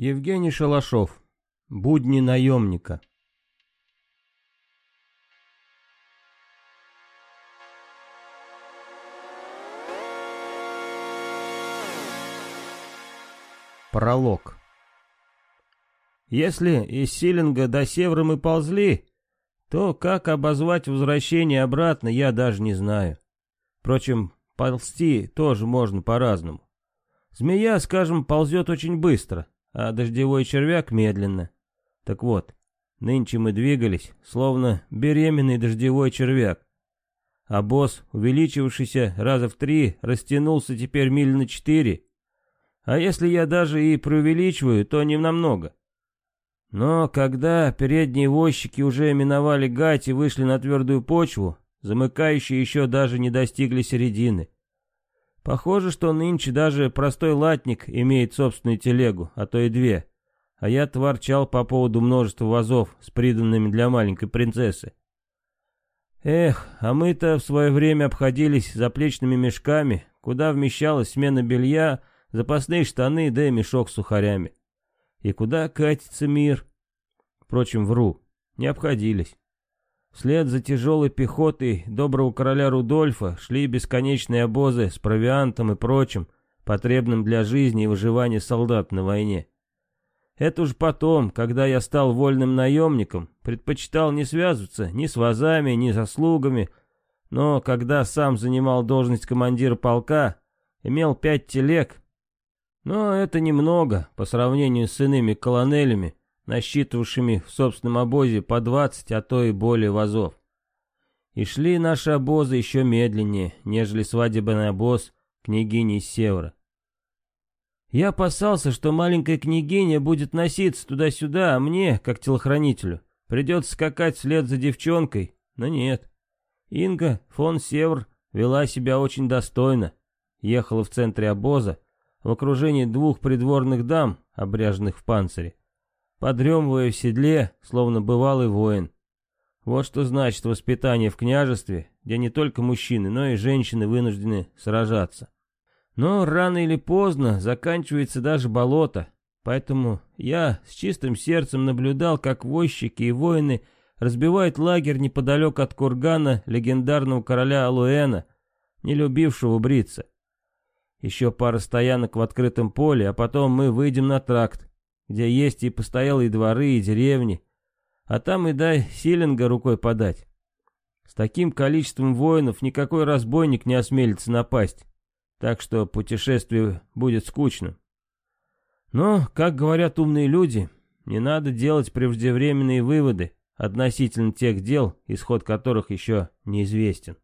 Евгений Шалашов. Будни наемника. Пролог. Если из Силинга до Севера мы ползли, то как обозвать возвращение обратно, я даже не знаю. Впрочем, ползти тоже можно по-разному. Змея, скажем, ползет очень быстро, а дождевой червяк медленно. Так вот, нынче мы двигались, словно беременный дождевой червяк. А босс, увеличившийся раза в три, растянулся теперь миль на четыре. А если я даже и преувеличиваю, то не намного. Но когда передние возчики уже миновали гать и вышли на твердую почву, замыкающие еще даже не достигли середины. Похоже, что нынче даже простой латник имеет собственную телегу, а то и две. А я творчал по поводу множества вазов с приданными для маленькой принцессы. Эх, а мы-то в свое время обходились заплечными мешками, куда вмещалась смена белья, запасные штаны да и мешок с сухарями. И куда катится мир? Впрочем, вру, не обходились. Вслед за тяжелой пехотой доброго короля Рудольфа шли бесконечные обозы с провиантом и прочим, потребным для жизни и выживания солдат на войне. Это уж потом, когда я стал вольным наемником, предпочитал не связываться ни с вазами, ни со слугами, но когда сам занимал должность командира полка, имел пять телег, но это немного по сравнению с иными колонелями, насчитывавшими в собственном обозе по 20, а то и более вазов. И шли наши обозы еще медленнее, нежели свадебный обоз княгини из севера. Я опасался, что маленькая княгиня будет носиться туда-сюда, а мне, как телохранителю, придется скакать вслед за девчонкой, но нет. Инга фон Севр вела себя очень достойно, ехала в центре обоза, в окружении двух придворных дам, обряженных в панцире, подремывая в седле, словно бывалый воин. Вот что значит воспитание в княжестве, где не только мужчины, но и женщины вынуждены сражаться. Но рано или поздно заканчивается даже болото, поэтому я с чистым сердцем наблюдал, как возчики и воины разбивают лагерь неподалеку от кургана легендарного короля Алуэна, не любившего бриться. Еще пара стоянок в открытом поле, а потом мы выйдем на тракт, где есть и постоялые дворы, и деревни. А там и дай Силинга рукой подать. С таким количеством воинов никакой разбойник не осмелится напасть, так что путешествие будет скучным. Но, как говорят умные люди, не надо делать преждевременные выводы относительно тех дел, исход которых еще неизвестен.